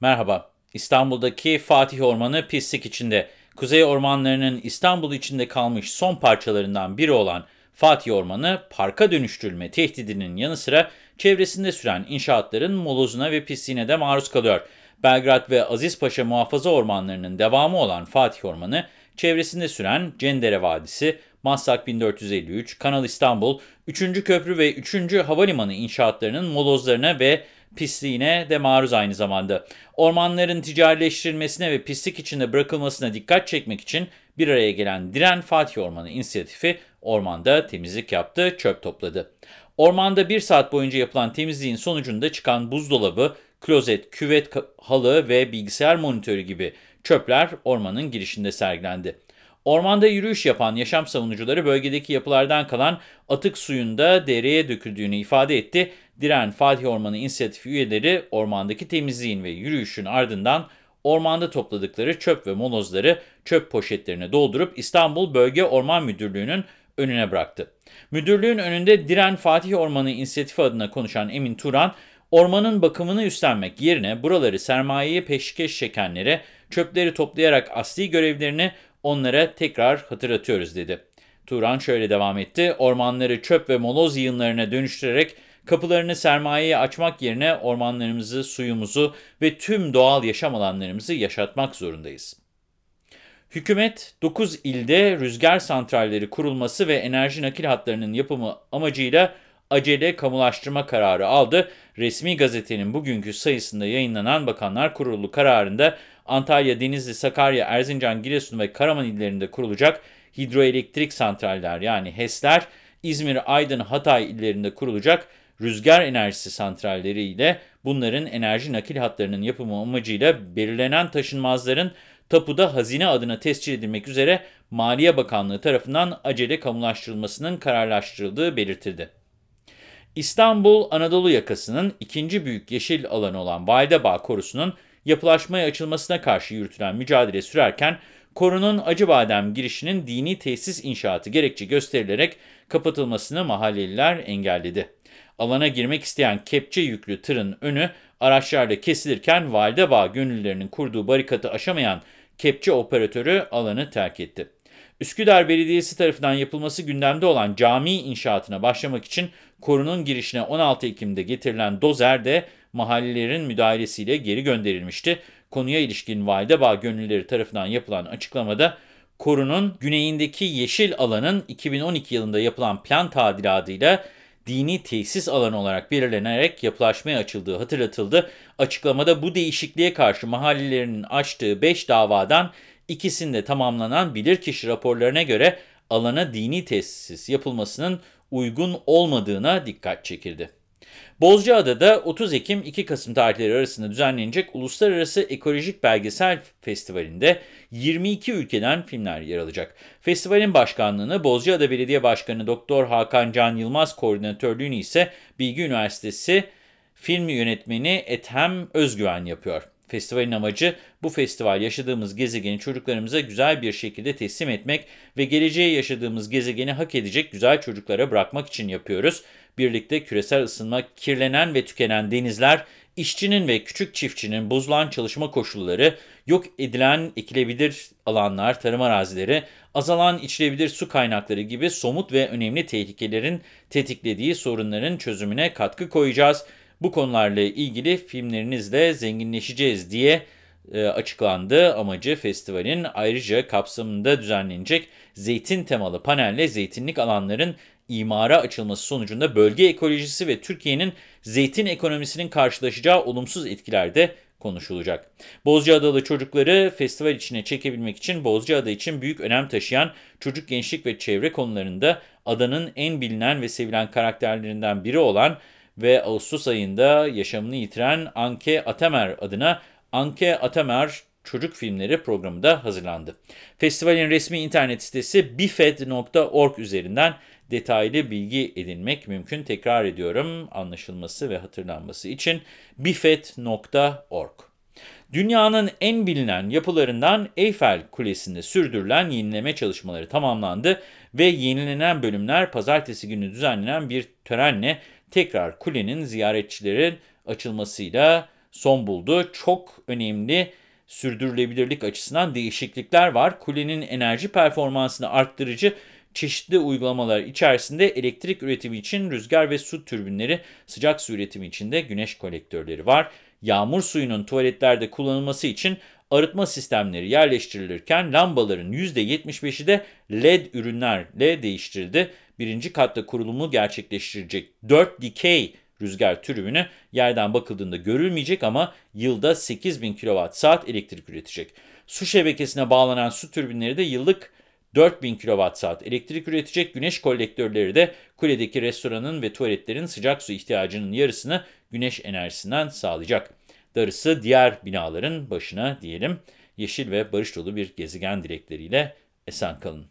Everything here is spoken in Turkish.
Merhaba. İstanbul'daki Fatih Ormanı pislik içinde. Kuzey ormanlarının İstanbul içinde kalmış son parçalarından biri olan Fatih Ormanı, parka dönüştürülme tehdidinin yanı sıra çevresinde süren inşaatların molozuna ve pisliğine de maruz kalıyor. Belgrad ve Azizpaşa muhafaza ormanlarının devamı olan Fatih Ormanı, çevresinde süren Cendere Vadisi, Maslak 1453, Kanal İstanbul, 3. Köprü ve 3. Havalimanı inşaatlarının molozlarına ve pisliğine de maruz aynı zamanda. Ormanların ticarileştirilmesine ve pislik içinde bırakılmasına dikkat çekmek için bir araya gelen Diren Fatih Ormanı inisiyatifi ormanda temizlik yaptı, çöp topladı. Ormanda bir saat boyunca yapılan temizliğin sonucunda çıkan buzdolabı, klozet, küvet halı ve bilgisayar monitörü gibi çöpler ormanın girişinde sergilendi. Ormanda yürüyüş yapan yaşam savunucuları bölgedeki yapılardan kalan atık suyun da dereye döküldüğünü ifade etti. Diren Fatih Ormanı İnisiyatifi üyeleri ormandaki temizliğin ve yürüyüşün ardından ormanda topladıkları çöp ve molozları çöp poşetlerine doldurup İstanbul Bölge Orman Müdürlüğü'nün önüne bıraktı. Müdürlüğün önünde Diren Fatih Ormanı İnisiyatifi adına konuşan Emin Turan, ormanın bakımını üstlenmek yerine buraları sermayeye peşkeş çekenlere çöpleri toplayarak asli görevlerini onlara tekrar hatırlatıyoruz dedi. Turan şöyle devam etti. Ormanları çöp ve moloz yığınlarına dönüştürerek kapılarını sermayeye açmak yerine ormanlarımızı, suyumuzu ve tüm doğal yaşam alanlarımızı yaşatmak zorundayız. Hükümet 9 ilde rüzgar santralleri kurulması ve enerji nakil hatlarının yapımı amacıyla acele kamulaştırma kararı aldı. Resmi gazetenin bugünkü sayısında yayınlanan Bakanlar Kurulu kararında Antalya, Denizli, Sakarya, Erzincan, Giresun ve Karaman illerinde kurulacak hidroelektrik santraller yani HES'ler, İzmir, Aydın, Hatay illerinde kurulacak rüzgar enerjisi santralleri ile bunların enerji nakil hatlarının yapımı amacıyla belirlenen taşınmazların tapuda hazine adına tescil edilmek üzere Maliye Bakanlığı tarafından acele kamulaştırılmasının kararlaştırıldığı belirtildi. İstanbul Anadolu yakasının ikinci büyük yeşil alanı olan Validebağ Korusu'nun yapılaşmaya açılmasına karşı yürütülen mücadele sürerken korunun Acıbadem girişinin dini tesis inşaatı gerekçe gösterilerek kapatılmasını mahalleliler engelledi. Alana girmek isteyen kepçe yüklü tırın önü araçlarla kesilirken Validebağ gönüllülerinin kurduğu barikatı aşamayan kepçe operatörü alanı terk etti. Üsküdar Belediyesi tarafından yapılması gündemde olan cami inşaatına başlamak için korunun girişine 16 Ekim'de getirilen dozer de mahallelerin müdahalesiyle geri gönderilmişti. Konuya ilişkin Validebağ gönüllüleri tarafından yapılan açıklamada korunun güneyindeki yeşil alanın 2012 yılında yapılan plan tadilatıyla dini tesis alanı olarak belirlenerek yapılaşmaya açıldığı hatırlatıldı. Açıklamada bu değişikliğe karşı mahallelerinin açtığı 5 davadan ikisinde tamamlanan bilirkişi raporlarına göre alana dini tesis yapılmasının uygun olmadığına dikkat çekildi. Bozcaada'da 30 Ekim 2 Kasım tarihleri arasında düzenlenecek Uluslararası Ekolojik Belgesel Festivali'nde 22 ülkeden filmler yer alacak. Festivalin başkanlığını Bozcaada Belediye Başkanı Doktor Hakan Can Yılmaz koordinatörlüğünü ise Bilgi Üniversitesi film yönetmeni Ethem Özgüven yapıyor. Festivalin amacı bu festival yaşadığımız gezegeni çocuklarımıza güzel bir şekilde teslim etmek ve geleceğe yaşadığımız gezegeni hak edecek güzel çocuklara bırakmak için yapıyoruz. Birlikte küresel ısınma, kirlenen ve tükenen denizler, işçinin ve küçük çiftçinin bozulan çalışma koşulları, yok edilen ekilebilir alanlar, tarım arazileri, azalan içilebilir su kaynakları gibi somut ve önemli tehlikelerin tetiklediği sorunların çözümüne katkı koyacağız. Bu konularla ilgili filmlerinizle zenginleşeceğiz diye e, açıklandı. Amacı festivalin ayrıca kapsamında düzenlenecek zeytin temalı panelle zeytinlik alanların imara açılması sonucunda bölge ekolojisi ve Türkiye'nin zeytin ekonomisinin karşılaşacağı olumsuz etkiler de konuşulacak. Bozcaadalı çocukları festival içine çekebilmek için Bozcaada için büyük önem taşıyan çocuk, gençlik ve çevre konularında adanın en bilinen ve sevilen karakterlerinden biri olan ve Ağustos ayında yaşamını yitiren Anke Atamer adına Anke Atamer Çocuk Filmleri programı da hazırlandı. Festivalin resmi internet sitesi bifed.org üzerinden detaylı bilgi edinmek mümkün. Tekrar ediyorum anlaşılması ve hatırlanması için bifed.org. Dünyanın en bilinen yapılarından Eyfel Kulesi'nde sürdürülen yenileme çalışmaları tamamlandı ve yenilenen bölümler pazartesi günü düzenlenen bir törenle tekrar kulenin ziyaretçilerin açılmasıyla son buldu. Çok önemli sürdürülebilirlik açısından değişiklikler var. Kulenin enerji performansını arttırıcı çeşitli uygulamalar içerisinde elektrik üretimi için rüzgar ve su türbinleri, sıcak su üretimi için de güneş kolektörleri var. Yağmur suyunun tuvaletlerde kullanılması için arıtma sistemleri yerleştirilirken lambaların %75'i de LED ürünlerle değiştirildi. Birinci katta kurulumu gerçekleştirecek 4 dikey rüzgar türbünü yerden bakıldığında görülmeyecek ama yılda 8000 kWh elektrik üretecek. Su şebekesine bağlanan su türbinleri de yıllık 4000 kWh elektrik üretecek. Güneş kolektörleri de kuledeki restoranın ve tuvaletlerin sıcak su ihtiyacının yarısını güneş enerjisinden sağlayacak. Darısı diğer binaların başına diyelim. Yeşil ve barış dolu bir gezegen dilekleriyle esen kalın.